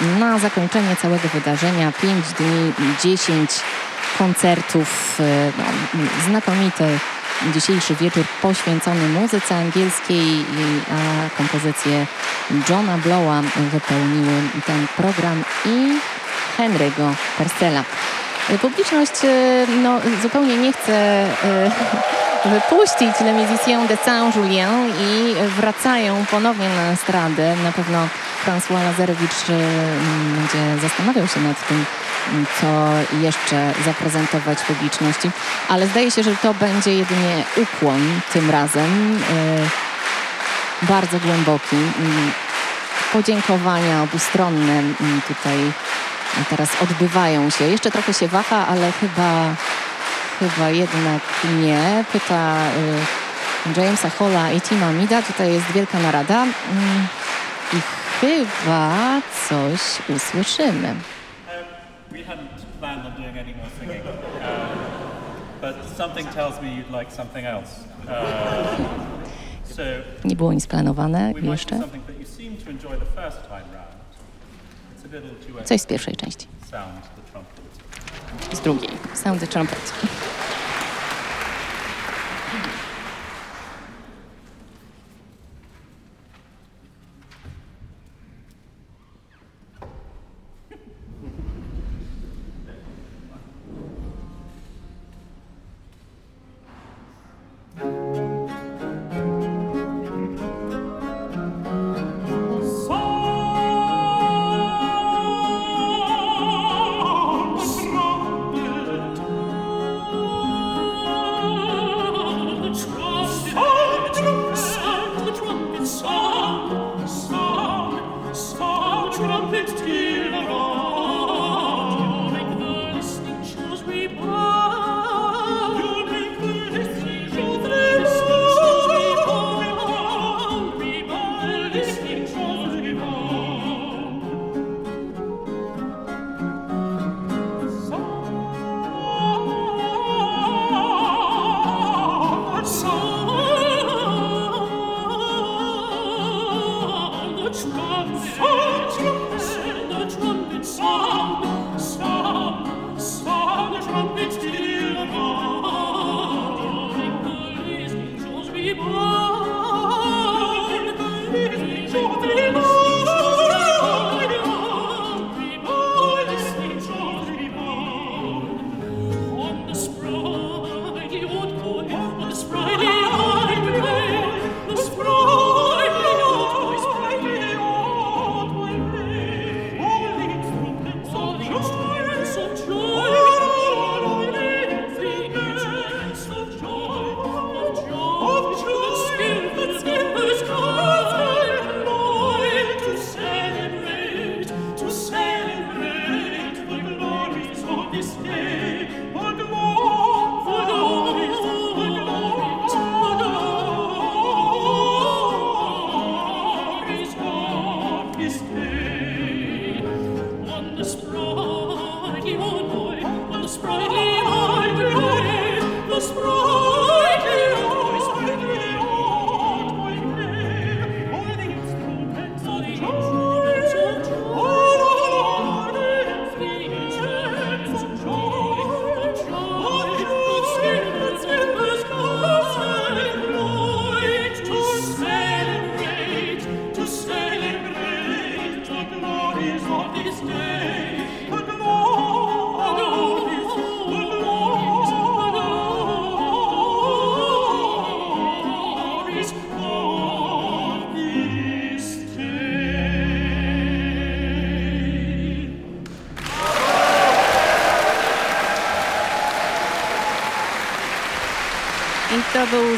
na zakończenie całego wydarzenia 5 dni, 10 koncertów, e, no, znakomity dzisiejszy wieczór poświęcony muzyce angielskiej, a kompozycje Johna Blowa wypełniły ten program i Henry'ego Persela. Publiczność e, no, zupełnie nie chce e, wypuścić Le Musicien de Saint-Julien i wracają ponownie na estradę. Na pewno François Lazarewicz e, będzie zastanawiał się nad tym, co jeszcze zaprezentować publiczności, ale zdaje się, że to będzie jedynie ukłon tym razem. Bardzo głęboki. Podziękowania obustronne tutaj teraz odbywają się. Jeszcze trochę się waha, ale chyba, chyba jednak nie. Pyta y, Jamesa Holla i Tima Mida. Tutaj jest wielka narada. Mm, I chyba coś usłyszymy. Um, uh, nie było nic planowane jeszcze. Coś z pierwszej części. Z drugiej. Sound the trumpet.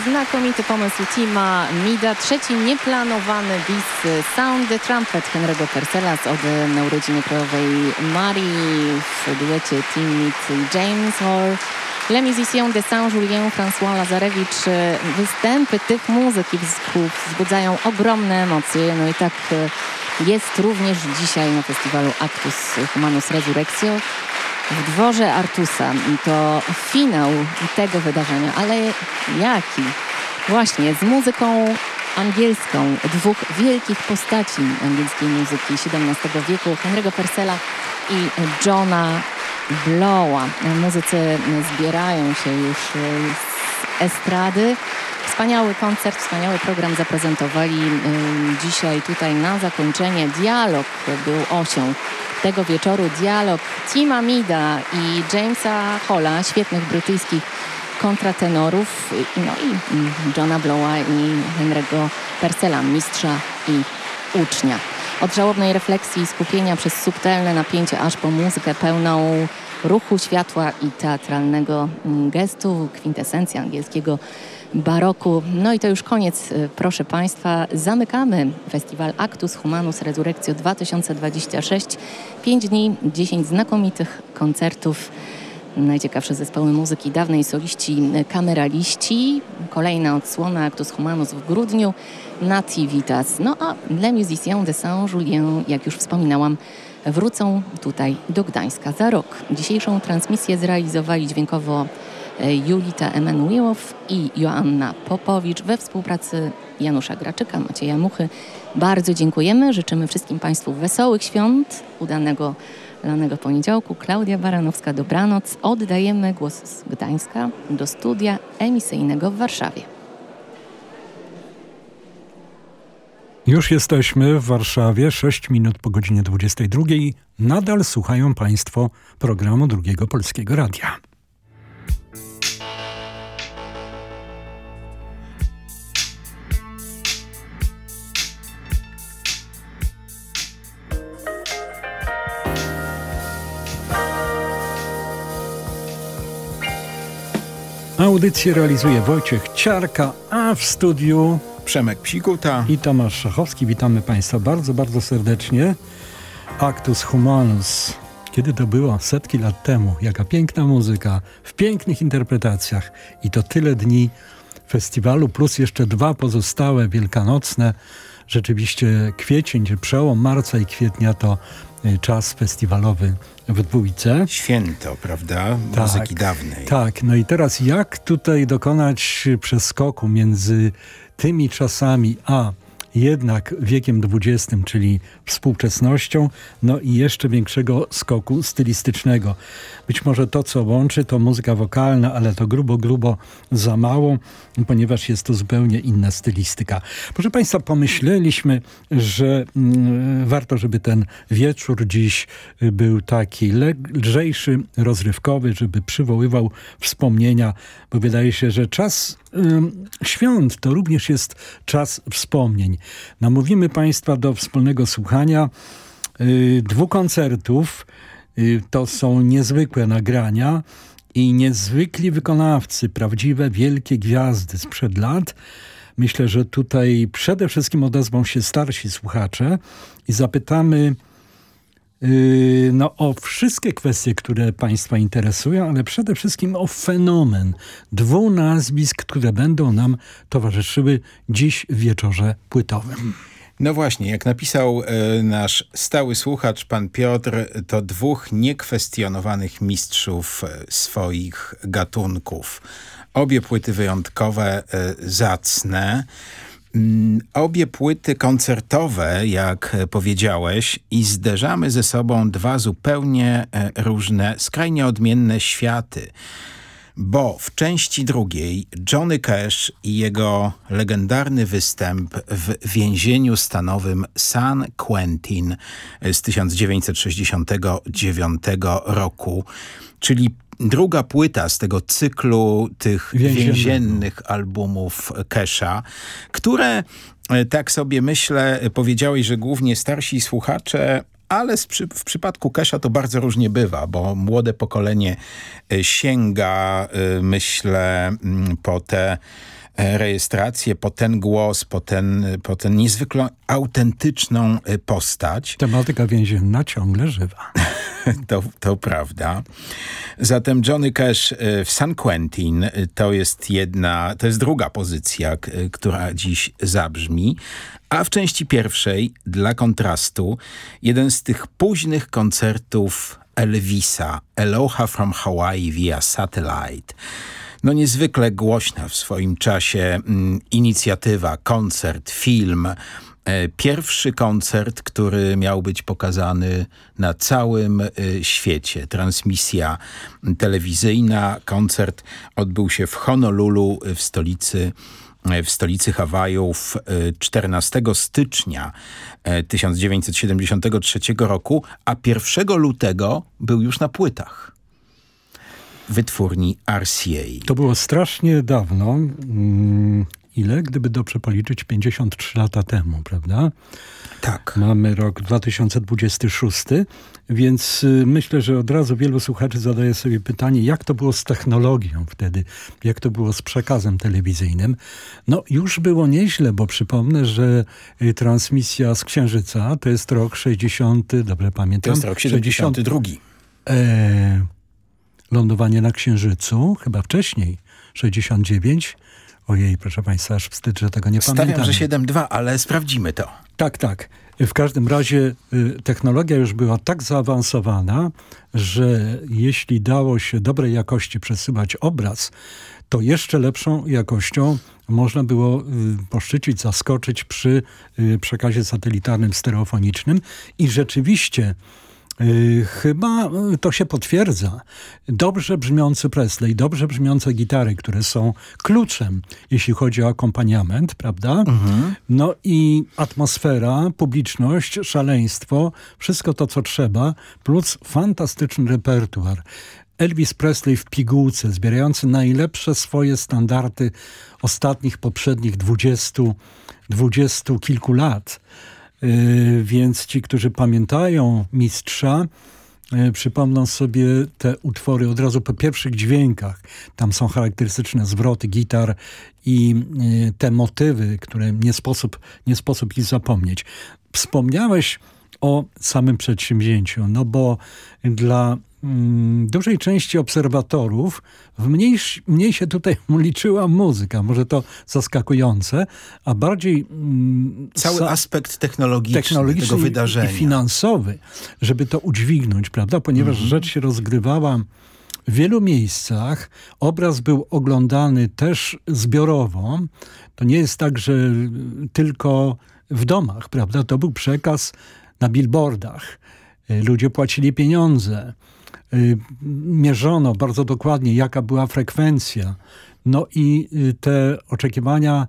Znakomity pomysł Tima Mida. Trzeci nieplanowany bis Sound the Trumpet Henry'ego Persela z ody na urodziny krajowej Marii w duecie Tim Mid i James Hall. Le Musiciens de Saint-Julien, François Lazarewicz. Występy tych muzyków wzbudzają ogromne emocje. No i tak jest również dzisiaj na festiwalu Actus Humanus Resurrectio w dworze Artusa. To finał tego wydarzenia, ale jaki? Właśnie z muzyką angielską dwóch wielkich postaci angielskiej muzyki XVII wieku, Henry'ego Purcella i Johna Blowa. Muzycy zbierają się już z estrady. Wspaniały koncert, wspaniały program zaprezentowali dzisiaj tutaj na zakończenie. Dialog był osią tego wieczoru. Dialog Tima Mida i Jamesa Holla, świetnych brytyjskich kontratenorów, no i Johna Blowa i Henry'ego Persela, mistrza i ucznia. Od żałobnej refleksji i skupienia przez subtelne napięcie aż po muzykę pełną ruchu światła i teatralnego gestu, kwintesencja angielskiego baroku. No i to już koniec, y, proszę Państwa. Zamykamy festiwal Actus Humanus Resurrectio 2026. Pięć dni, dziesięć znakomitych koncertów. Najciekawsze zespoły muzyki dawnej, soliści, kameraliści. Kolejna odsłona Actus Humanus w grudniu. Nativitas. No a Les Musiciens de Saint-Julien, jak już wspominałam, wrócą tutaj do Gdańska za rok. Dzisiejszą transmisję zrealizowali dźwiękowo Julita Emanuiłow i Joanna Popowicz we współpracy Janusza Graczyka, Macieja Muchy. Bardzo dziękujemy. Życzymy wszystkim Państwu wesołych świąt, udanego lanego poniedziałku. Klaudia Baranowska, dobranoc. Oddajemy głos z Gdańska do studia emisyjnego w Warszawie. Już jesteśmy w Warszawie, 6 minut po godzinie 22. Nadal słuchają Państwo programu Drugiego Polskiego Radia. Audycję realizuje Wojciech Ciarka, a w studiu Przemek Psikuta i Tomasz Szachowski. Witamy Państwa bardzo, bardzo serdecznie. Actus Humanus. Kiedy to było? Setki lat temu. Jaka piękna muzyka, w pięknych interpretacjach. I to tyle dni festiwalu, plus jeszcze dwa pozostałe wielkanocne. Rzeczywiście kwiecień, czy przełom marca i kwietnia to czas festiwalowy w dwójce. Święto, prawda? Tak, Muzyki dawnej. Tak, no i teraz jak tutaj dokonać przeskoku między tymi czasami, a jednak wiekiem XX, czyli współczesnością, no i jeszcze większego skoku stylistycznego. Być może to, co łączy, to muzyka wokalna, ale to grubo, grubo za mało, ponieważ jest to zupełnie inna stylistyka. Proszę Państwa, pomyśleliśmy, że mm, warto, żeby ten wieczór dziś był taki lżejszy, rozrywkowy, żeby przywoływał wspomnienia, bo wydaje się, że czas świąt to również jest czas wspomnień. Namówimy Państwa do wspólnego słuchania y, dwóch koncertów. Y, to są niezwykłe nagrania i niezwykli wykonawcy, prawdziwe wielkie gwiazdy sprzed lat. Myślę, że tutaj przede wszystkim odezwą się starsi słuchacze i zapytamy no, o wszystkie kwestie, które Państwa interesują, ale przede wszystkim o fenomen dwóch nazwisk, które będą nam towarzyszyły dziś w wieczorze płytowym. No właśnie, jak napisał e, nasz stały słuchacz, pan Piotr, to dwóch niekwestionowanych mistrzów e, swoich gatunków. Obie płyty wyjątkowe, e, zacne. Mm, obie płyty koncertowe, jak powiedziałeś, i zderzamy ze sobą dwa zupełnie e, różne, skrajnie odmienne światy. Bo w części drugiej Johnny Cash i jego legendarny występ w więzieniu stanowym San Quentin z 1969 roku, czyli druga płyta z tego cyklu tych więziennych albumów Kesha, które e, tak sobie myślę, powiedziałeś, że głównie starsi słuchacze ale w przypadku Kesha to bardzo różnie bywa, bo młode pokolenie e, sięga, e, myślę, mm, po te rejestrację, po ten głos, po ten, po ten niezwykle autentyczną postać. Tematyka więzienna ciągle żywa. to, to prawda. Zatem Johnny Cash y, w San Quentin y, to jest jedna, to jest druga pozycja, która dziś zabrzmi. A w części pierwszej, dla kontrastu, jeden z tych późnych koncertów Elvisa, Aloha from Hawaii via Satellite. No niezwykle głośna w swoim czasie mm, inicjatywa, koncert, film. E, pierwszy koncert, który miał być pokazany na całym e, świecie. Transmisja telewizyjna. Koncert odbył się w Honolulu w stolicy w stolicy Hawajów 14 stycznia 1973 roku, a 1 lutego był już na płytach wytwórni RCA. To było strasznie dawno. Mm, ile? Gdyby dobrze policzyć, 53 lata temu, prawda? Tak. Mamy rok 2026, więc y, myślę, że od razu wielu słuchaczy zadaje sobie pytanie, jak to było z technologią wtedy, jak to było z przekazem telewizyjnym. No już było nieźle, bo przypomnę, że y, transmisja z Księżyca to jest rok 60, dobrze pamiętam? To jest rok 72. 60, e, lądowanie na Księżycu, chyba wcześniej, 69. Ojej, proszę Państwa, aż wstyd, że tego nie Stawiam, pamiętam. że 7.2, ale sprawdzimy to. Tak, tak. W każdym razie y, technologia już była tak zaawansowana, że jeśli dało się dobrej jakości przesyłać obraz, to jeszcze lepszą jakością można było y, poszczycić, zaskoczyć przy y, przekazie satelitarnym stereofonicznym i rzeczywiście chyba y, to się potwierdza. Dobrze brzmiący Presley, dobrze brzmiące gitary, które są kluczem, jeśli chodzi o akompaniament, prawda? Mhm. No i atmosfera, publiczność, szaleństwo, wszystko to, co trzeba, plus fantastyczny repertuar. Elvis Presley w pigułce, zbierający najlepsze swoje standardy ostatnich, poprzednich dwudziestu, dwudziestu kilku lat. Y, więc ci, którzy pamiętają mistrza, y, przypomną sobie te utwory od razu po pierwszych dźwiękach. Tam są charakterystyczne zwroty gitar i y, te motywy, które nie sposób, nie sposób ich zapomnieć. Wspomniałeś o samym przedsięwzięciu, no bo dla dużej części obserwatorów w mniej, mniej się tutaj liczyła muzyka, może to zaskakujące, a bardziej... Mm, Cały aspekt technologiczny, technologiczny tego wydarzenia. I finansowy, żeby to udźwignąć, prawda? Ponieważ mhm. rzecz się rozgrywała w wielu miejscach. Obraz był oglądany też zbiorowo. To nie jest tak, że tylko w domach, prawda? To był przekaz na billboardach. Y, ludzie płacili pieniądze. Y, mierzono bardzo dokładnie, jaka była frekwencja. No i y, te oczekiwania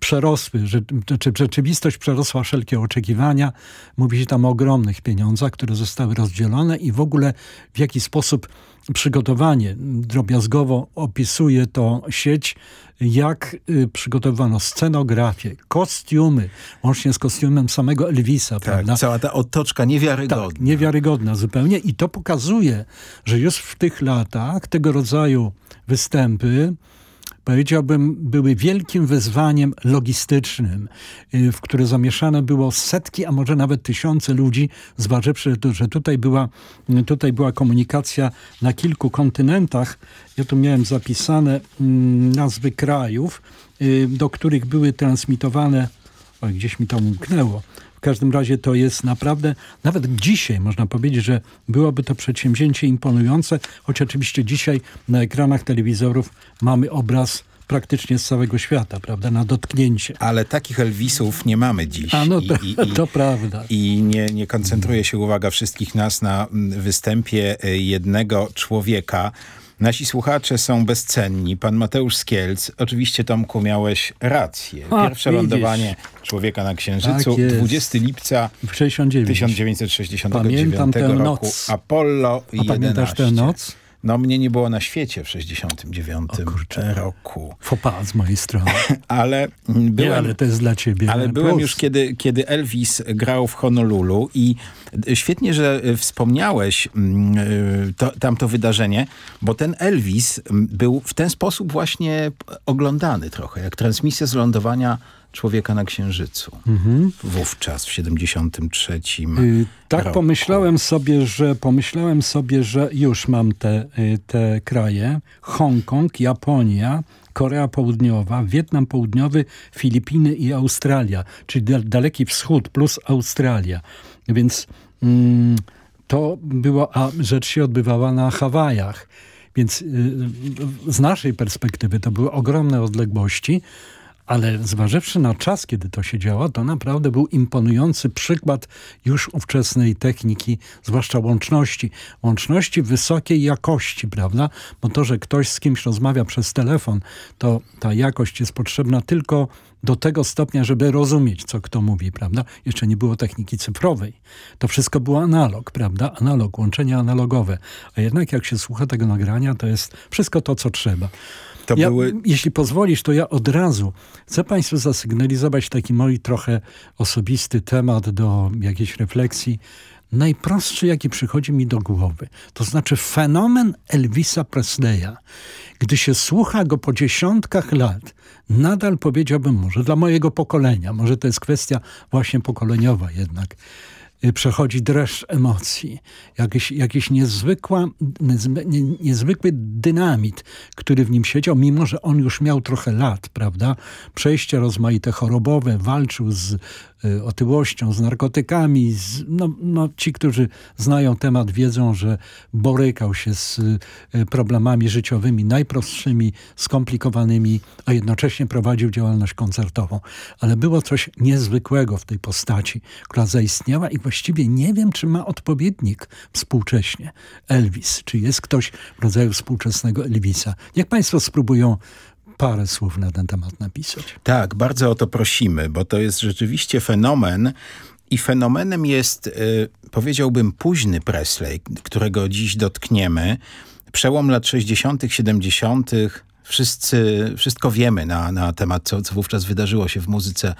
przerosły, że, czy rzeczywistość przerosła wszelkie oczekiwania. Mówi się tam o ogromnych pieniądzach, które zostały rozdzielone i w ogóle w jaki sposób przygotowanie. Drobiazgowo opisuje to sieć, jak y, przygotowano scenografię, kostiumy, łącznie z kostiumem samego Elvisa. Tak, prawda? cała ta otoczka niewiarygodna. Tak, niewiarygodna zupełnie i to pokazuje, że już w tych latach tego rodzaju występy powiedziałbym, były wielkim wyzwaniem logistycznym, y, w które zamieszane było setki, a może nawet tysiące ludzi, zważywszy, że tutaj była, tutaj była komunikacja na kilku kontynentach. Ja tu miałem zapisane mm, nazwy krajów, y, do których były transmitowane, oj, gdzieś mi to umknęło, każdym razie to jest naprawdę, nawet dzisiaj można powiedzieć, że byłoby to przedsięwzięcie imponujące, choć oczywiście dzisiaj na ekranach telewizorów mamy obraz praktycznie z całego świata, prawda, na dotknięcie. Ale takich Elvisów nie mamy dziś. A no to, I, i, to prawda. I nie, nie koncentruje się uwaga wszystkich nas na występie e, jednego człowieka, Nasi słuchacze są bezcenni. Pan Mateusz Skielc, oczywiście Tomku miałeś rację. Pierwsze A, lądowanie człowieka na Księżycu, tak 20 lipca 69. 1969 roku. Noc. Apollo A 11. pamiętasz tę noc? No mnie nie było na świecie w 69 roku. Fopa z mojej strony. ale byłem, nie, ale to jest dla ciebie. Ale byłem już kiedy, kiedy Elvis grał w Honolulu i świetnie, że wspomniałeś mm, to, tamto wydarzenie, bo ten Elvis był w ten sposób właśnie oglądany trochę, jak transmisja z lądowania człowieka na Księżycu. Mhm. Wówczas, w 73 yy, Tak roku. pomyślałem sobie, że pomyślałem sobie, że już mam te, y, te kraje. Hongkong, Japonia, Korea Południowa, Wietnam Południowy, Filipiny i Australia, czyli Daleki Wschód plus Australia. Więc mm, to było, a rzecz się odbywała na Hawajach. Więc z naszej perspektywy to były ogromne odległości, ale zważywszy na czas, kiedy to się działo, to naprawdę był imponujący przykład już ówczesnej techniki, zwłaszcza łączności. Łączności wysokiej jakości, prawda? Bo to, że ktoś z kimś rozmawia przez telefon, to ta jakość jest potrzebna tylko do tego stopnia, żeby rozumieć, co kto mówi, prawda? Jeszcze nie było techniki cyfrowej. To wszystko było analog, prawda? Analog, łączenie analogowe. A jednak jak się słucha tego nagrania, to jest wszystko to, co trzeba. To ja, były... Jeśli pozwolisz, to ja od razu chcę Państwu zasygnalizować taki mój trochę osobisty temat do jakiejś refleksji. Najprostszy, jaki przychodzi mi do głowy, to znaczy fenomen Elvisa Presleya. Gdy się słucha go po dziesiątkach lat, nadal powiedziałbym może dla mojego pokolenia, może to jest kwestia właśnie pokoleniowa jednak, przechodzi dreszcz emocji, jakiś, jakiś niezwykła, niezwykły dynamit, który w nim siedział, mimo że on już miał trochę lat, prawda? Przejścia rozmaite chorobowe, walczył z Y, otyłością, z narkotykami. Z, no, no, ci, którzy znają temat, wiedzą, że borykał się z y, problemami życiowymi najprostszymi, skomplikowanymi, a jednocześnie prowadził działalność koncertową. Ale było coś niezwykłego w tej postaci, która zaistniała i właściwie nie wiem, czy ma odpowiednik współcześnie. Elvis, czy jest ktoś w rodzaju współczesnego Elvisa. Niech Państwo spróbują parę słów na ten temat napisać. Tak, bardzo o to prosimy, bo to jest rzeczywiście fenomen i fenomenem jest, y, powiedziałbym, późny Presley, którego dziś dotkniemy. Przełom lat 60., 70., wszyscy, wszystko wiemy na, na temat, co, co wówczas wydarzyło się w muzyce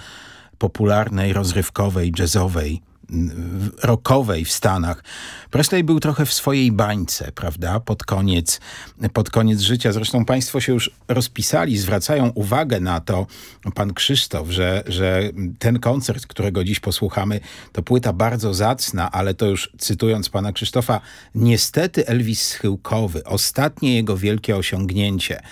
popularnej, rozrywkowej, jazzowej rockowej w Stanach. Presley był trochę w swojej bańce, prawda, pod koniec, pod koniec życia. Zresztą państwo się już rozpisali, zwracają uwagę na to, pan Krzysztof, że, że ten koncert, którego dziś posłuchamy, to płyta bardzo zacna, ale to już cytując pana Krzysztofa, niestety Elvis Schyłkowy, ostatnie jego wielkie osiągnięcie.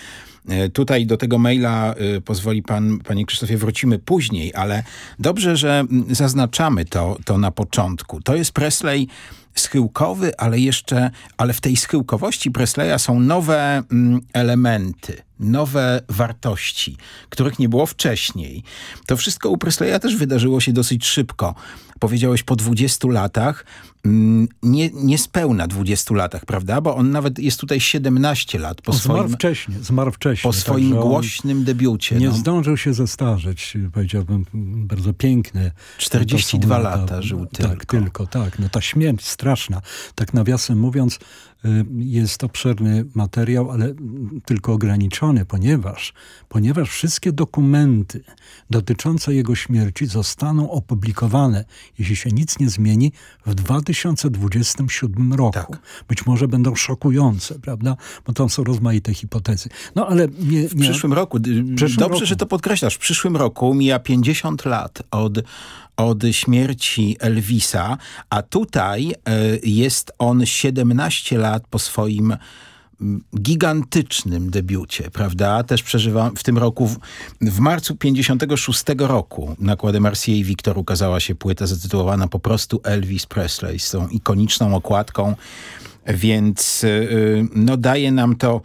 E, tutaj do tego maila e, pozwoli pan, panie Krzysztofie, wrócimy później, ale dobrze, że zaznaczamy to, to na początku. To jest Presley schyłkowy, ale jeszcze, ale w tej schyłkowości Presleya są nowe mm, elementy, nowe wartości, których nie było wcześniej. To wszystko u Presleya też wydarzyło się dosyć szybko. Powiedziałeś po 20 latach, mm, nie, niespełna 20 latach, prawda? Bo on nawet jest tutaj 17 lat. Po zmarł swoim, wcześnie, zmarł wcześnie. Po swoim głośnym debiucie. Nie no. zdążył się zestarzeć, powiedziałbym, bardzo piękne. 42 lata żył tak, tylko. Tak, tylko, tak. No ta śmierć straszna. Tak nawiasem mówiąc, jest obszerny materiał, ale tylko ograniczony, ponieważ, ponieważ wszystkie dokumenty dotyczące jego śmierci zostaną opublikowane, jeśli się nic nie zmieni, w 2027 roku. Tak. Być może będą szokujące, prawda? Bo tam są rozmaite hipotezy. No ale nie, nie... W przyszłym roku, przyszłym dobrze, roku. że to podkreślasz, w przyszłym roku mija 50 lat od od śmierci Elvisa, a tutaj e, jest on 17 lat po swoim gigantycznym debiucie, prawda? Też przeżywam w tym roku, w, w marcu 56 roku nakładem Marcia i Victor ukazała się płyta zatytułowana po prostu Elvis Presley z tą ikoniczną okładką, więc yy, no daje nam to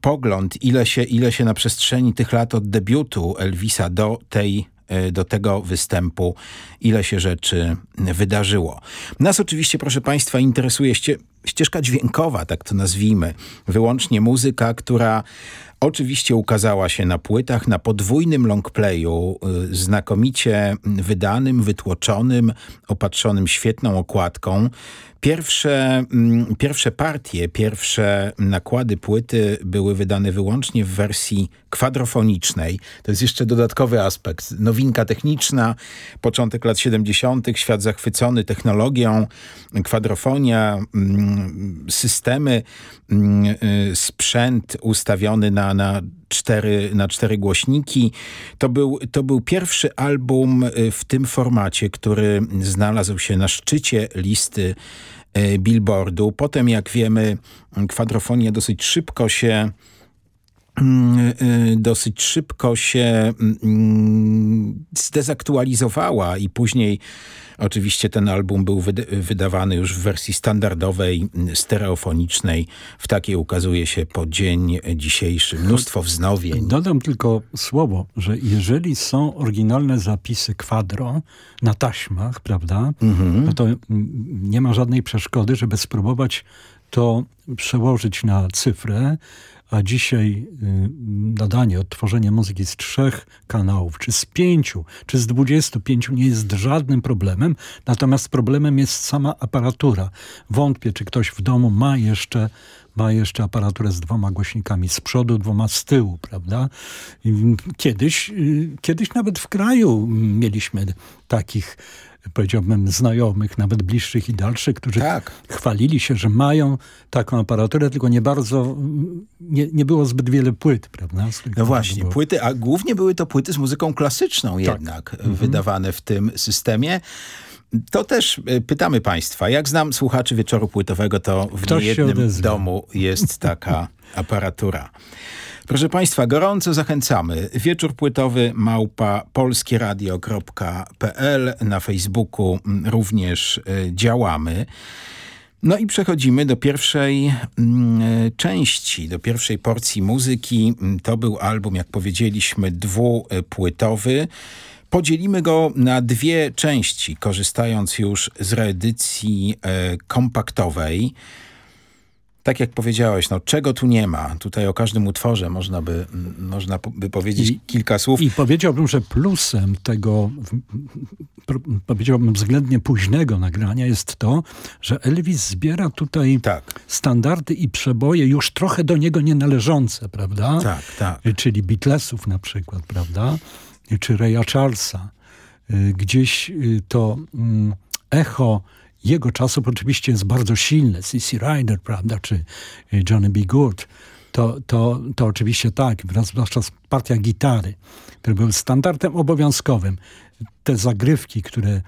pogląd, ile się, ile się na przestrzeni tych lat od debiutu Elvisa do tej E, do tego występu, ile się rzeczy wydarzyło. Nas oczywiście, proszę Państwa, interesuje ścieżka dźwiękowa, tak to nazwijmy, wyłącznie muzyka, która Oczywiście ukazała się na płytach, na podwójnym longplayu, y, znakomicie wydanym, wytłoczonym, opatrzonym świetną okładką. Pierwsze, mm, pierwsze partie, pierwsze nakłady płyty były wydane wyłącznie w wersji kwadrofonicznej. To jest jeszcze dodatkowy aspekt. Nowinka techniczna, początek lat 70., świat zachwycony technologią, kwadrofonia, mm, systemy, mm, y, sprzęt ustawiony na, na cztery, na cztery głośniki. To był, to był pierwszy album y, w tym formacie, który znalazł się na szczycie listy y, Billboardu. Potem, jak wiemy, kwadrofonia dosyć szybko się dosyć szybko się mm, zdezaktualizowała i później Oczywiście ten album był wydawany już w wersji standardowej, stereofonicznej. W takiej ukazuje się po dzień dzisiejszy. Mnóstwo wznowień. Dodam tylko słowo, że jeżeli są oryginalne zapisy Quadro na taśmach, prawda, mhm. no to nie ma żadnej przeszkody, żeby spróbować to przełożyć na cyfrę, a dzisiaj y, nadanie, odtworzenie muzyki z trzech kanałów, czy z pięciu, czy z dwudziestu pięciu nie jest żadnym problemem, natomiast problemem jest sama aparatura. Wątpię, czy ktoś w domu ma jeszcze ma jeszcze aparaturę z dwoma głośnikami z przodu, dwoma z tyłu, prawda? Kiedyś, y, kiedyś nawet w kraju mieliśmy takich powiedziałbym, znajomych, nawet bliższych i dalszych, którzy tak. chwalili się, że mają taką aparaturę, tylko nie bardzo, nie, nie było zbyt wiele płyt, prawda? No właśnie, było... płyty, a głównie były to płyty z muzyką klasyczną tak. jednak, mhm. wydawane w tym systemie. To też e, pytamy Państwa, jak znam słuchaczy wieczoru płytowego, to w Ktoś niejednym domu jest taka aparatura. Proszę Państwa, gorąco zachęcamy. Wieczór płytowy małpa polskieradio.pl. Na Facebooku mm, również e, działamy. No i przechodzimy do pierwszej mm, części, do pierwszej porcji muzyki. Mm, to był album, jak powiedzieliśmy, dwupłytowy. Podzielimy go na dwie części, korzystając już z reedycji e, kompaktowej tak jak powiedziałeś, no czego tu nie ma? Tutaj o każdym utworze można by, można by powiedzieć I, kilka słów. I powiedziałbym, że plusem tego, powiedziałbym względnie późnego nagrania jest to, że Elvis zbiera tutaj tak. standardy i przeboje już trochę do niego nie należące, prawda? Tak, tak. Czyli Beatlesów na przykład, prawda? Czy Raya Charlesa. Y, gdzieś y, to mm, echo jego czasów oczywiście jest bardzo silne. C.C. Ryder, prawda, czy y, Johnny B. Good. To, to, to oczywiście tak, zwłaszcza partia gitary, które były standardem obowiązkowym. Te zagrywki, które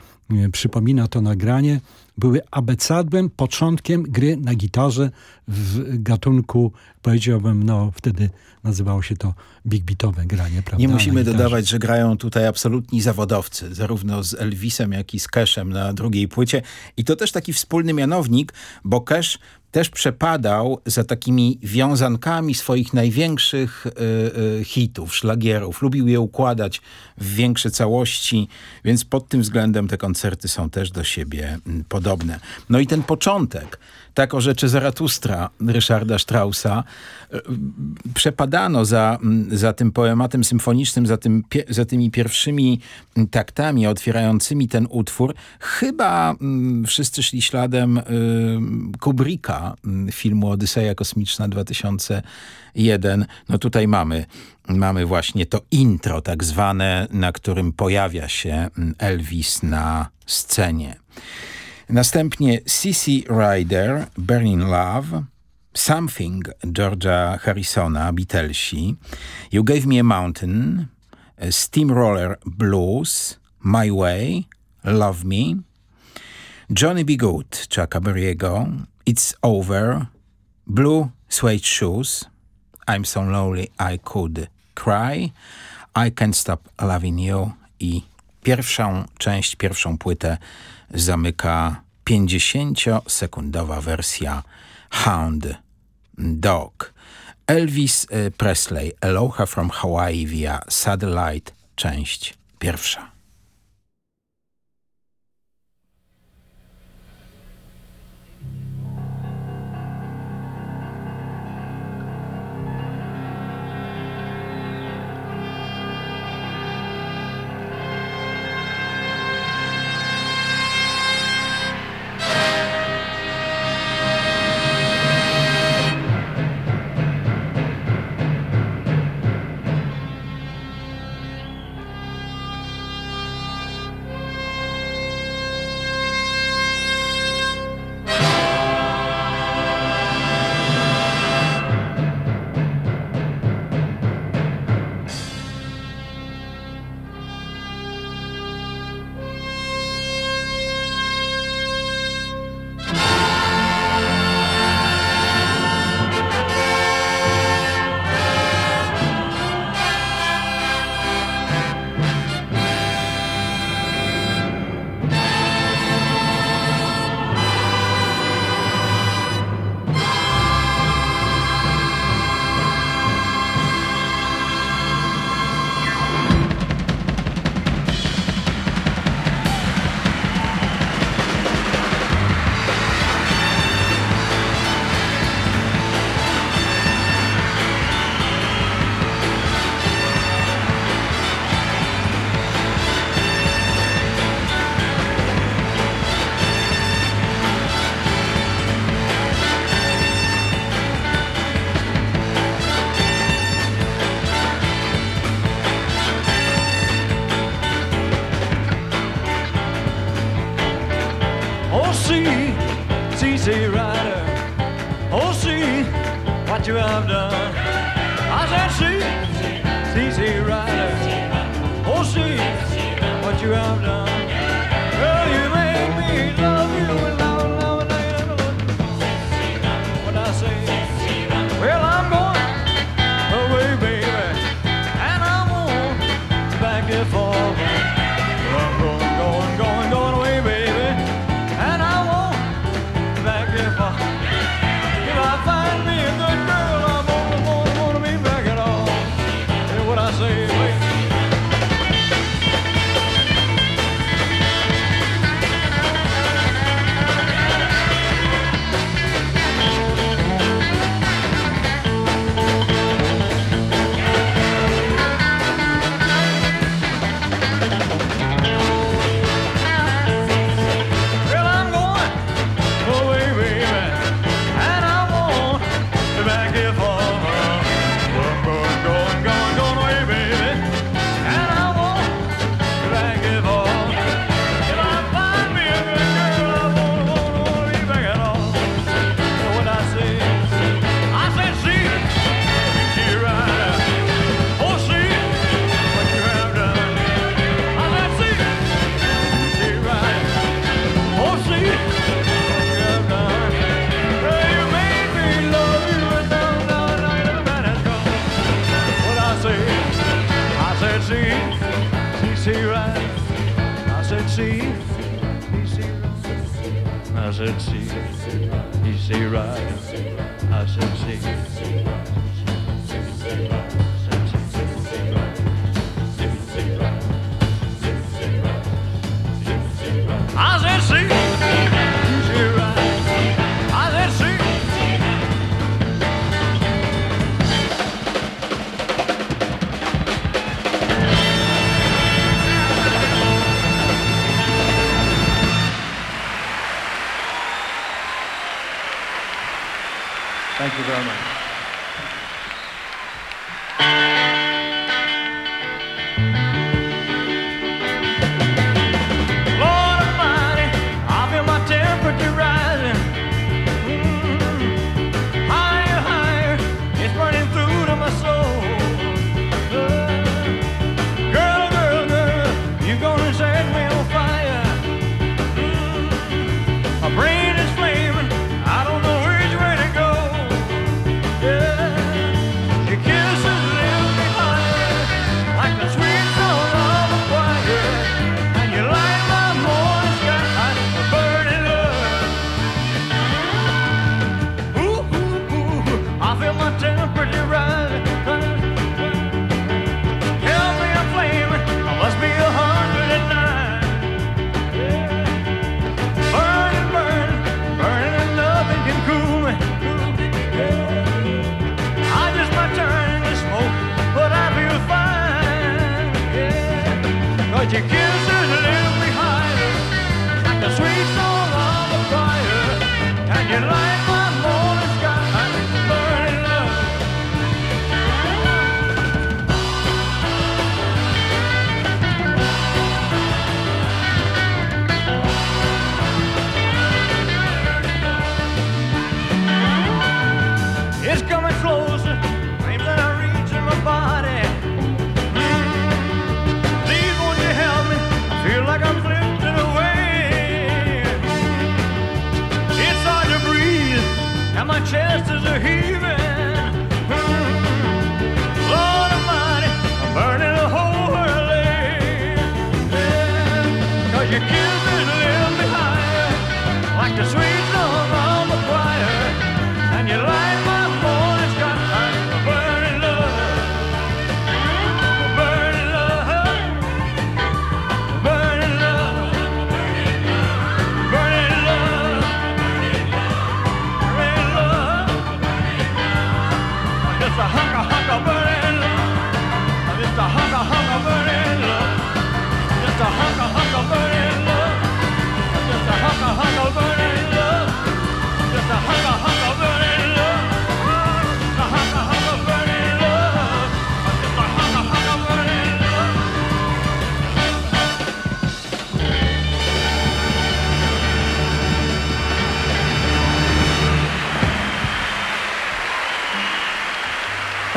przypomina to nagranie, były abecadłem, początkiem gry na gitarze w gatunku, powiedziałbym, no wtedy nazywało się to big beatowe granie, prawda? Nie musimy dodawać, że grają tutaj absolutni zawodowcy, zarówno z Elvisem, jak i z Cashem na drugiej płycie. I to też taki wspólny mianownik, bo Cash też przepadał za takimi wiązankami swoich największych y, y, hitów, szlagierów. Lubił je układać w większe całości, więc pod tym względem te koncerty są też do siebie podobne. No i ten początek, tak o rzeczy Zaratustra Ryszarda Straussa, y, przepadano za, za tym poematem symfonicznym, za, tym, za tymi pierwszymi taktami otwierającymi ten utwór. Chyba wszyscy szli śladem Kubricka, filmu Odyseja Kosmiczna 2001. No tutaj mamy, mamy właśnie to intro tak zwane, na którym pojawia się Elvis na scenie. Następnie Sissy Rider, Berlin Love, Something George'a Harrisona, Beatlesi, You Gave Me a Mountain, Steamroller Blues, My Way, Love Me, Johnny B. Good, Chucka Berry'ego, It's Over, Blue Suede Shoes, I'm So Lonely I Could Cry, I Can't Stop Loving You i pierwszą część, pierwszą płytę zamyka 50-sekundowa wersja Hound Dog. Elvis y, Presley, Aloha from Hawaii via Satellite, część pierwsza.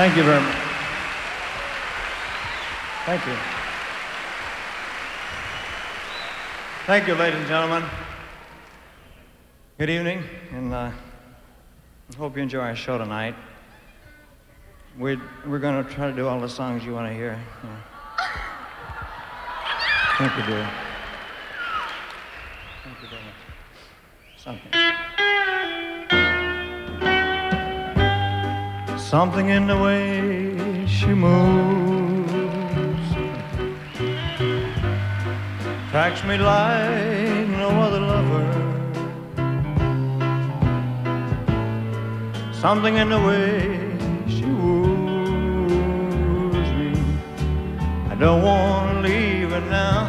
Thank you very much. Thank you. Thank you, ladies and gentlemen. Good evening, and uh, I hope you enjoy our show tonight. We're, we're going to try to do all the songs you want to hear. Yeah. Thank you, dear. Thank you very much. Something. Something in the way she moves attracts me like no other lover. Something in the way she woos me. I don't want to leave her now.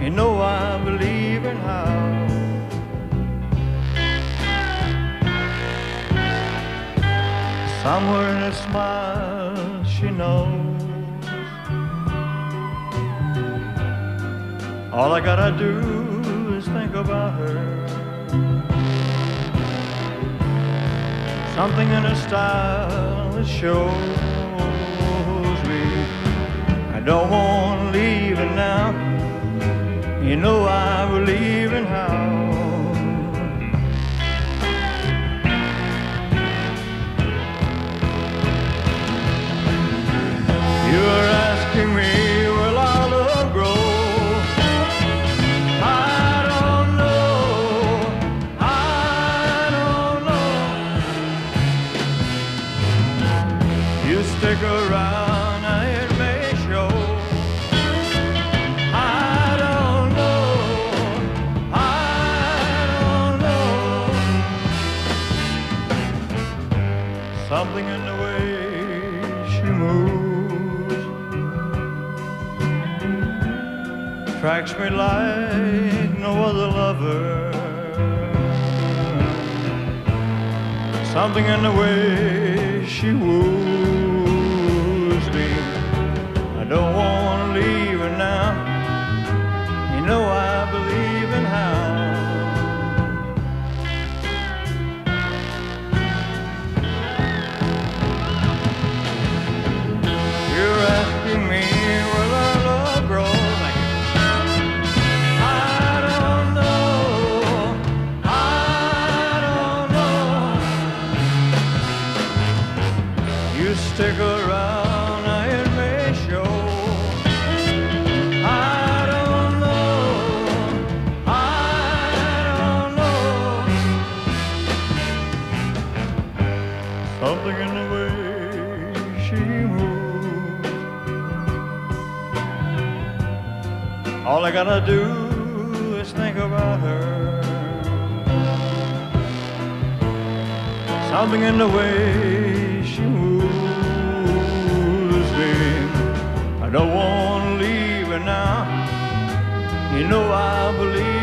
You know I believe in how. Somewhere in her smile she knows. All I gotta do is think about her. Something in her style that shows me I don't want to leave now. You know I believe me like no other lover. Something in the way she woos I gotta do is think about her. Something in the way she moves me. I don't want to leave her now. You know I believe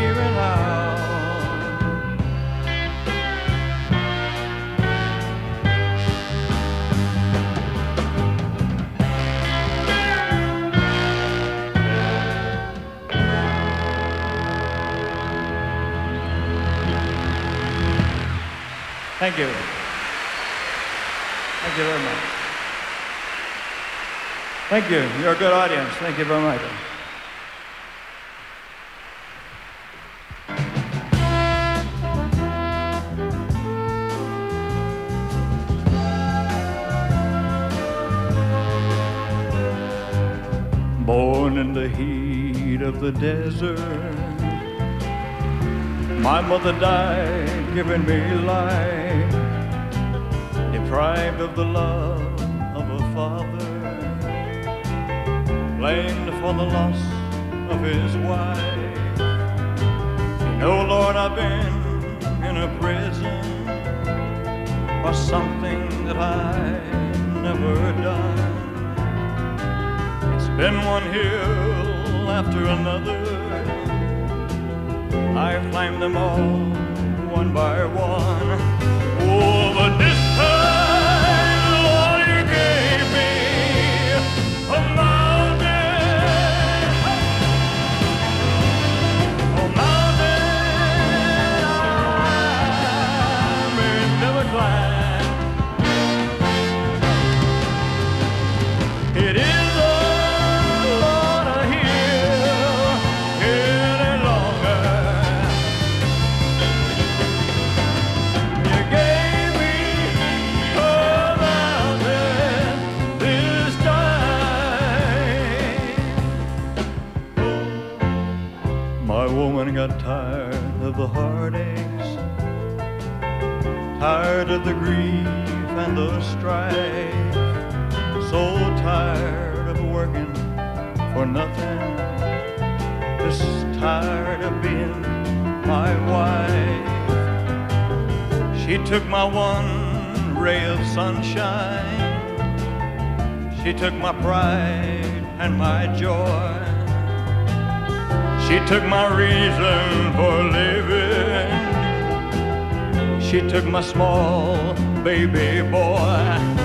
Thank you. Thank you very much. Thank you. You're a good audience. Thank you very much. Born in the heat of the desert. My mother died giving me life, deprived of the love of a father, blamed for the loss of his wife. You know, Lord, I've been in a prison for something that I never done. It's been one hill after another. I've climbed them all one by one. Oh, but this time, took my pride and my joy. She took my reason for living. She took my small baby boy.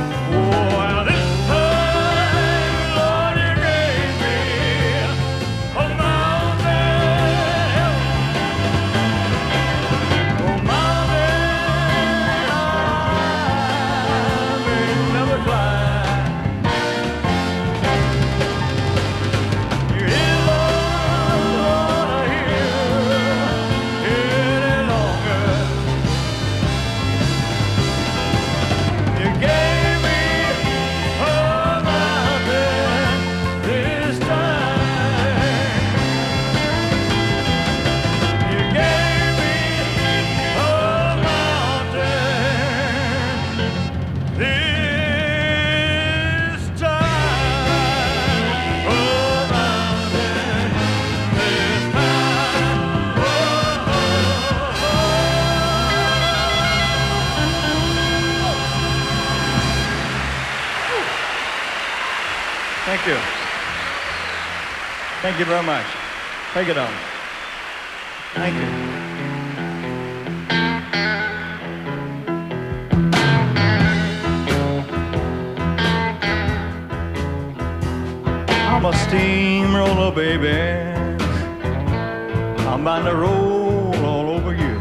Thank you. Thank you very much. Take it on. Thank you. I'm a steamroller, baby. I'm bound to roll all over you.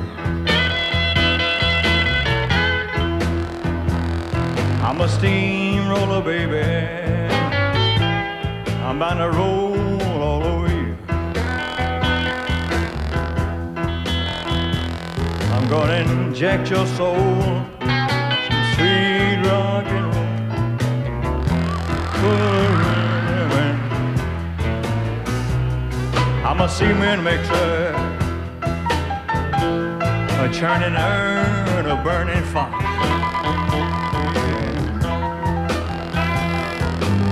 I'm a steamroller, baby. To roll all over you. I'm gonna inject your soul some sweet rock and roll. I'm a cement mixer, a churning urn, a burning fire.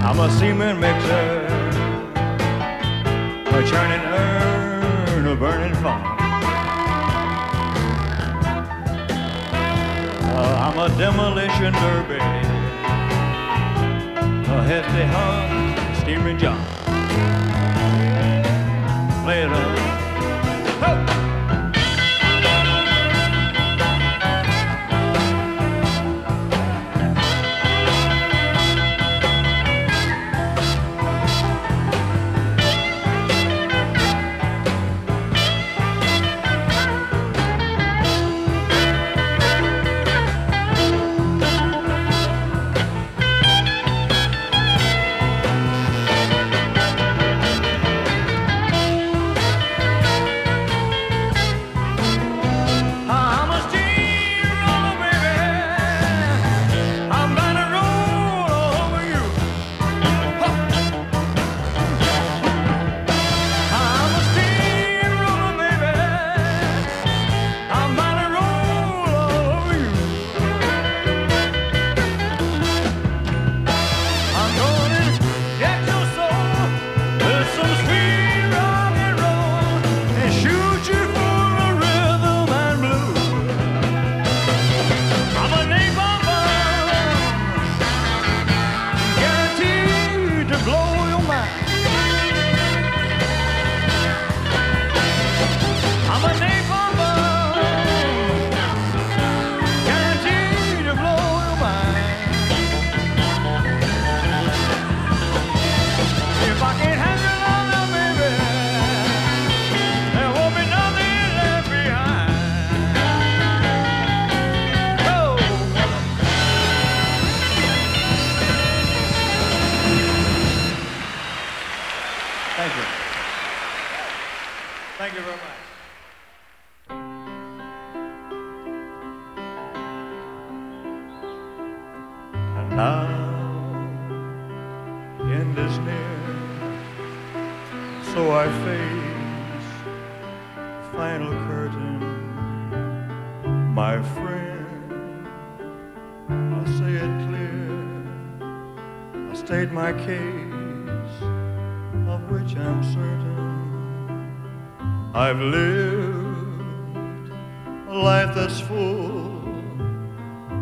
I'm a cement mixer, a churning urn, a burning fire. Uh, I'm a demolition derby, a hefty hunk, steaming John. Play it on.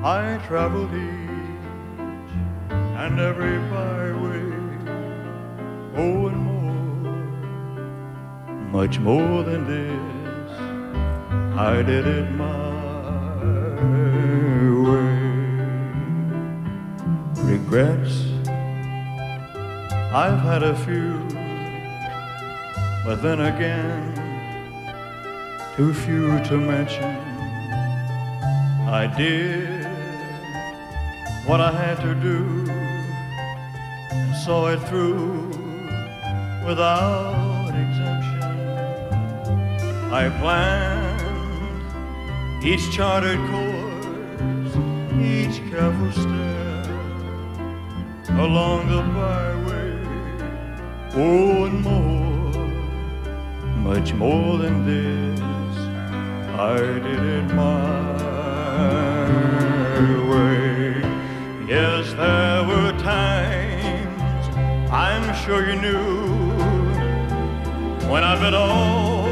I traveled each and every byway, oh, and more, much more than this. I did it my way. Regrets, I've had a few, but then again, too few to mention. I did what I had to do and saw it through without exemption. I planned each chartered course, each careful step along the byway. Oh, and more, much more than this, I did it my way. Yes, there were times I'm sure you knew when I bit off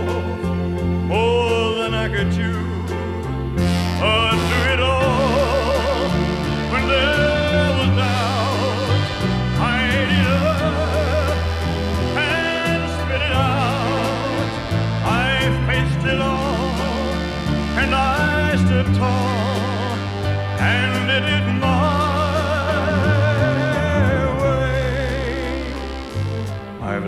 more than I could through it all, when there was doubt, I it and spit it out. I faced it all, and I stood tall and did it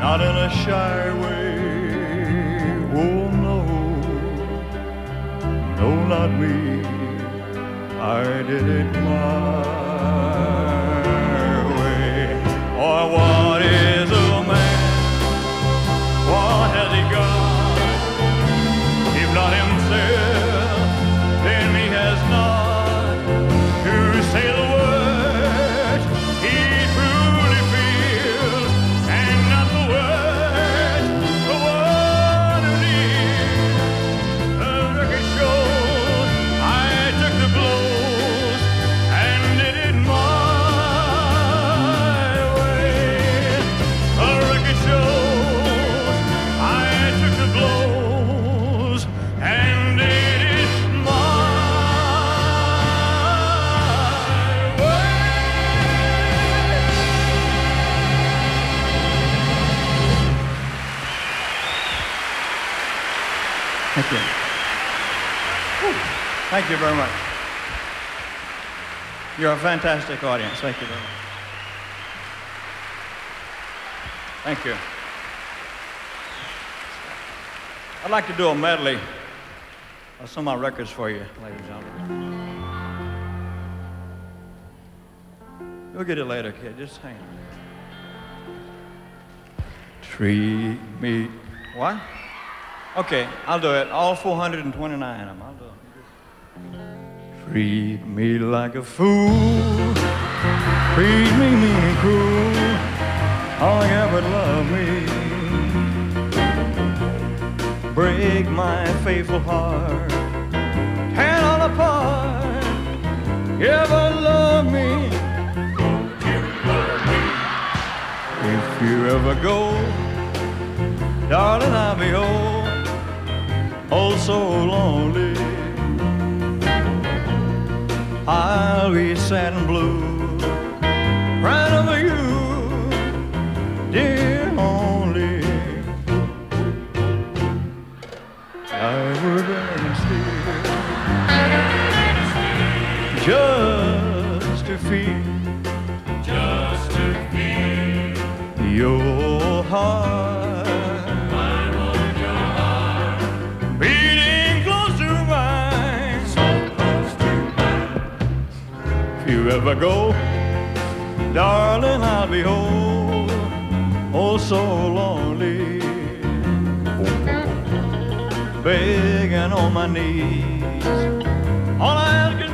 not in a shy way. Oh no, no, not me. I did it my Thank you very much. You're a fantastic audience. Thank you very much. Thank you. I'd like to do a medley of some of my records for you, ladies and gentlemen. You'll get it later, kid. Just hang on. Treat me. What? Okay, I'll do it. All 429 of them. I'll do it. Treat me like a fool. Treat me mean and cruel. All you ever love me. Break my faithful heart. Tear all apart. Ever love me? If you ever go, darling, I'll be oh, oh so lonely. I'll be sad and blue, right over you, dear only. I would rather steal just you ever go, darling, I'll be home. oh so lonely, begging on my knees. All I ask is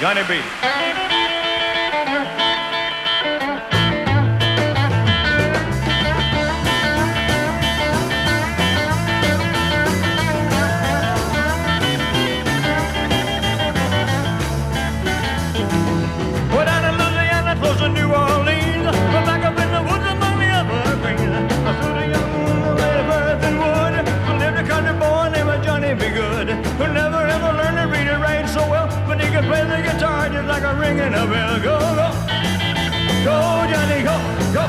Johnny B. We're down in Louisiana, close to New Orleans. We're back ringing a bell. Go, oh. go. Go, Johnny, go, go.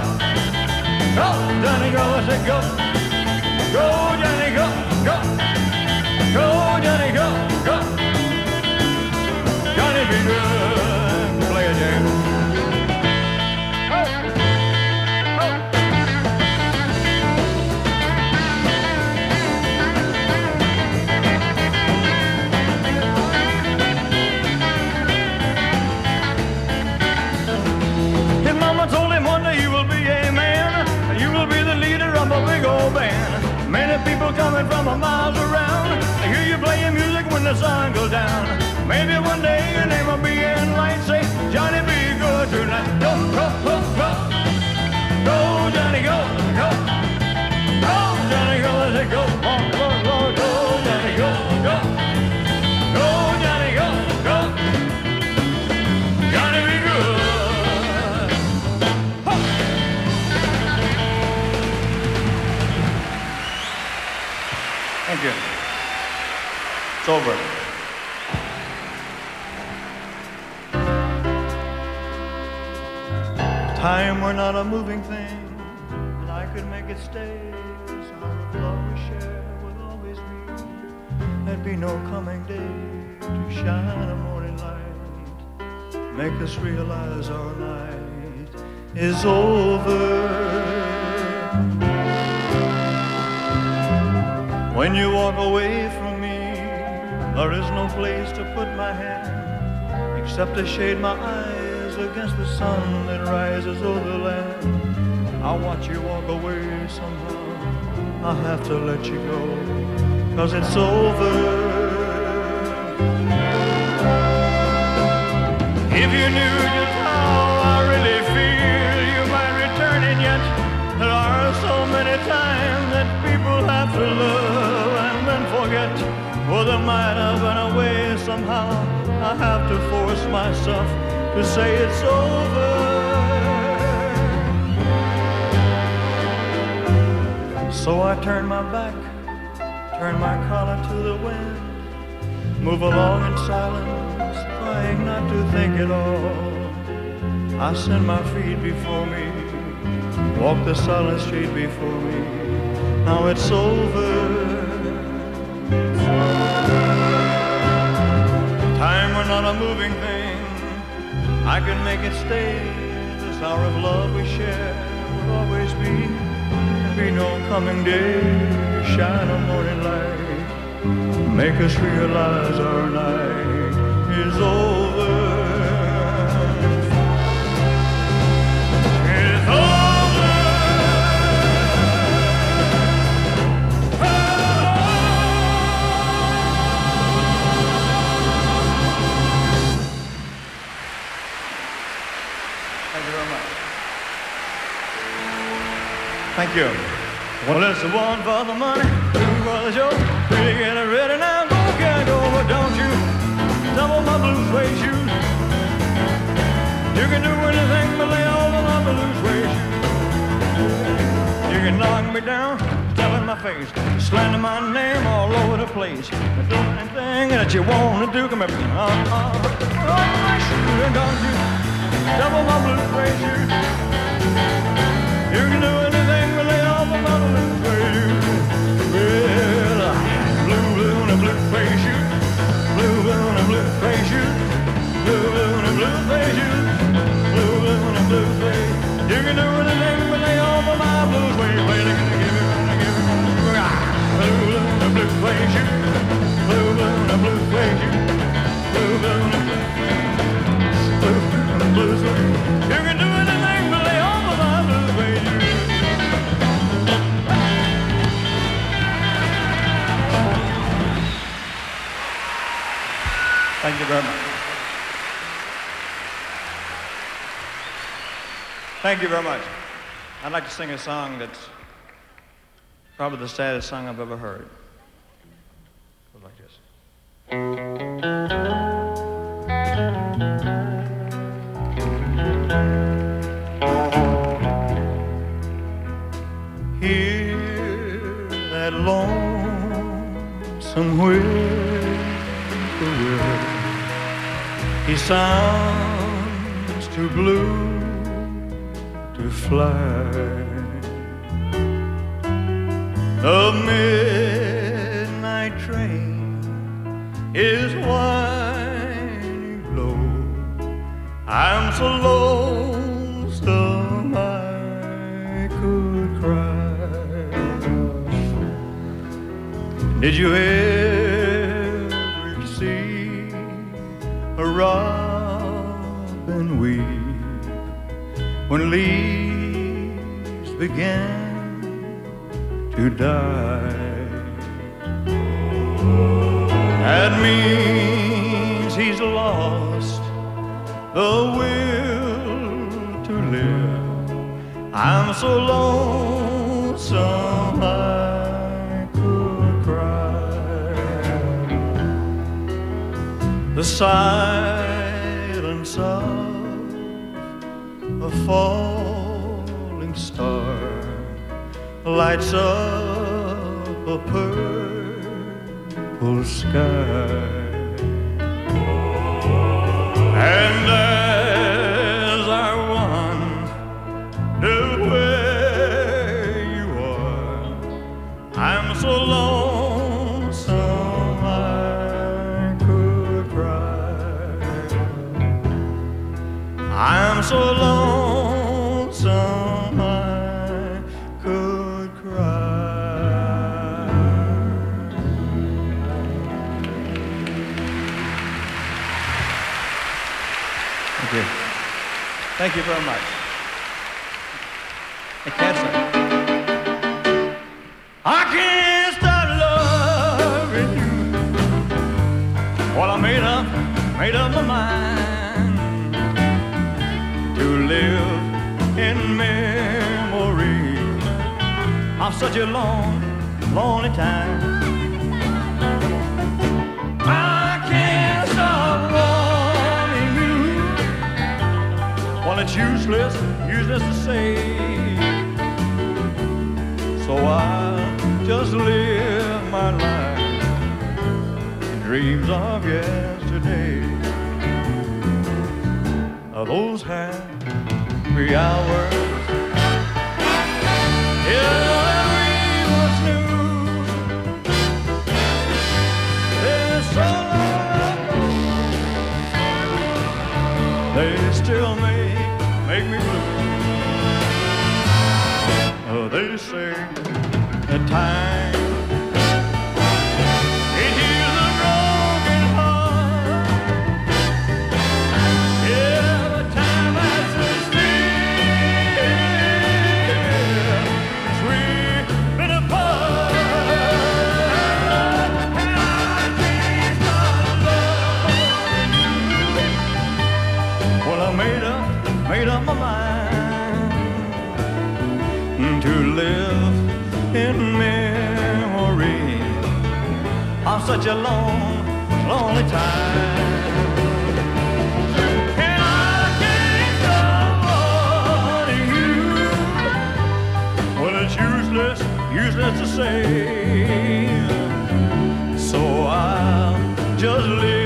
Go, Johnny, go. I said go. Go, Johnny, go, go. Go, Johnny, go, go. Johnny B. Good. People coming from a miles around, they hear you playing music when the sun goes down. Maybe one day your name will be in lights, say Johnny be good tonight. Go, go, go, go, go, Johnny, go, go, go, Johnny, go, let it go, go, go, go, go, Johnny, go, It's over. Time were not a moving thing, and I could make it stay. Hour love we share would always be. There'd be no coming day to shine a morning light, make us realize our night is over. When you walk away from me, there is no place to put my hand except to shade my eyes against the sun that rises over the land. I watch you walk away somehow. I have to let you go, cause it's over. If you knew just how I really feel, you might return it yet. There are so many times that people have to love and. Well, there might have been a way somehow. I have to force myself to say it's over. So I turn my back, turn my collar to the wind, move along in silence, trying not to think at all. I send my feet before me, walk the silent street before me. Now it's over. Were not a moving thing. I can make it stay. This hour of love we share will always be. There'll be no coming day shine a morning light. Make us realize our night is over. Thank you. Well, it's the one for the money, two for the show. Three, get it ready now. Go, go, but don't you double my blue suede shoes. You can do anything but lay on my blue suede shoes. You can knock me down, tell in my face, slander my name all over the place. Do anything that you want to do, come here. Uh, uh, rock my shoes, don't you double my blue suede shoes. You can do anything but lay off the modeling, babe. Well, blue balloon, a blue face shoot. Blue blue face. Blue balloon, a blue. Blue balloon, blue face. You can do anything but lay off of my blues, babe. Well, they're gonna give you, gonna give you. Blue balloon, a blue face shoot. Thank you very much. Thank you very much. I'd like to sing a song that's probably the saddest song I've ever heard. Goes like this. Hear that lonesome whippoorwill. He sounds too blue to fly. The midnight train is winding low. I'm so lonesome um, I could cry. Did you ever robin weep when leaves begin to die? That means he's lost the will to live. I'm so lonesome The silence of a falling star lights up a purple sky. And so lonesome I could cry. Thank you. Thank you very much. Such a long, lonely time. I can't stop wanting you. Well, it's useless, useless to say. So I'll just live my life in dreams of yesterday. Of those happy hours. Yeah, still make, make me blue. Oh, they say that time such a long, lonely time. And I can't stop wanting you. Well, it's useless, useless to say. So I'll just live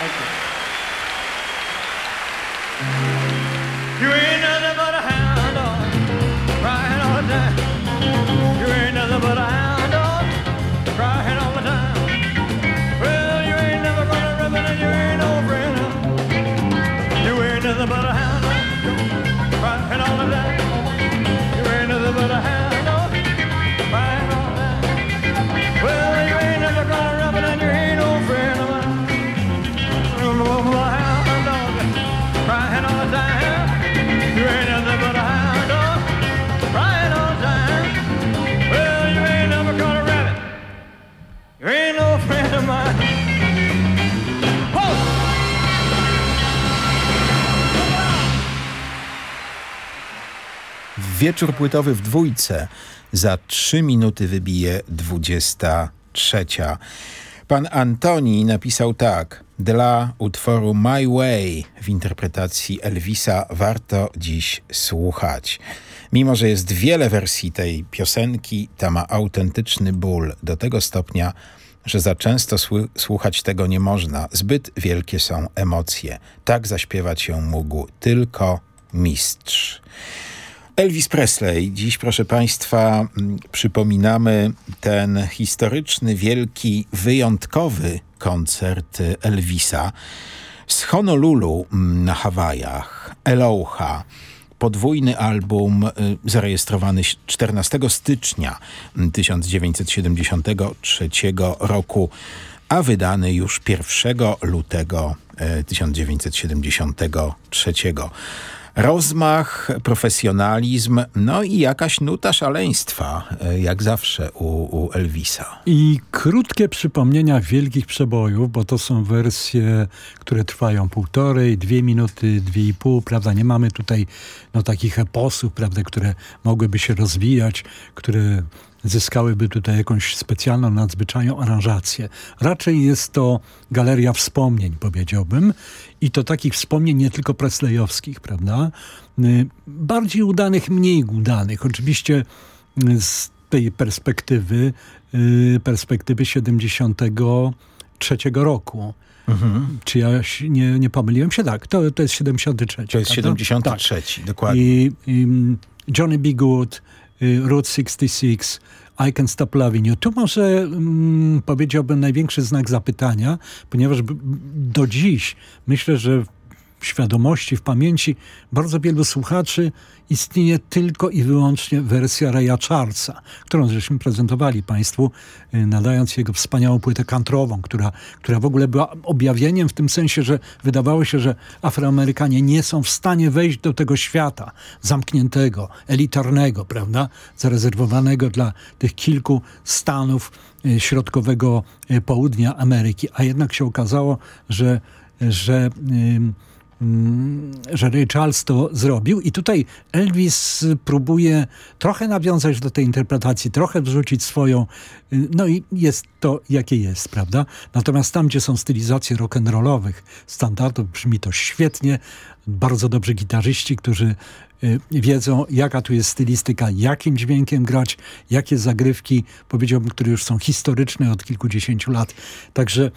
Thank you. You Wieczór płytowy w dwójce. Za trzy minuty wybije 23. Pan Antoni napisał tak. Dla utworu My Way w interpretacji Elvisa warto dziś słuchać. Mimo, że jest wiele wersji tej piosenki, ta ma autentyczny ból do tego stopnia, że za często słuchać tego nie można. Zbyt wielkie są emocje. Tak zaśpiewać ją mógł tylko mistrz. Elvis Presley. Dziś, proszę Państwa, przypominamy ten historyczny, wielki, wyjątkowy koncert y, Elvisa z Honolulu na Hawajach. Eloha. Podwójny album y, zarejestrowany 14 stycznia mm, 1973 roku, a wydany już 1 lutego y, 1973. Rozmach, profesjonalizm, no i jakaś nuta szaleństwa, y, jak zawsze u, u Elvisa. I krótkie przypomnienia wielkich przebojów, bo to są wersje, które trwają półtorej, dwie minuty, dwie i pół, prawda? Nie mamy tutaj no, takich eposów, prawda, które mogłyby się rozwijać, które zyskałyby tutaj jakąś specjalną, nadzwyczajną aranżację. Raczej jest to galeria wspomnień, powiedziałbym. I to takich wspomnień nie tylko presleyowskich, prawda? Y, Bardziej udanych, mniej udanych. Oczywiście y, z tej perspektywy, y, perspektywy 73 roku. Czy ja nie, nie pomyliłem się? Tak, to, to jest 73. To jest prawda? 73, dokładnie. I, i Johnny B. Good, Route 66, I Can Stop Loving You. Tu może mm, powiedziałbym największy znak zapytania, ponieważ do dziś myślę, że świadomości, w pamięci bardzo wielu słuchaczy istnieje tylko i wyłącznie wersja Raya Charlesa, którą żeśmy prezentowali Państwu, y, nadając jego wspaniałą płytę kantrową, która, która w ogóle była objawieniem w tym sensie, że wydawało się, że Afroamerykanie nie są w stanie wejść do tego świata zamkniętego, elitarnego, prawda, zarezerwowanego dla tych kilku stanów y, środkowego y, południa Ameryki, a jednak się okazało, że, że mm, że Ray Charles to zrobił i tutaj Elvis próbuje trochę nawiązać do tej interpretacji, trochę wrzucić swoją, y, no i jest to jakie jest, prawda? Natomiast tam, gdzie są stylizacje rock'n'rollowych standardów, brzmi to świetnie, bardzo dobrzy gitarzyści, którzy y, wiedzą, jaka tu jest stylistyka, jakim dźwiękiem grać, jakie zagrywki, powiedziałbym, które już są historyczne od kilkudziesięciu lat. Także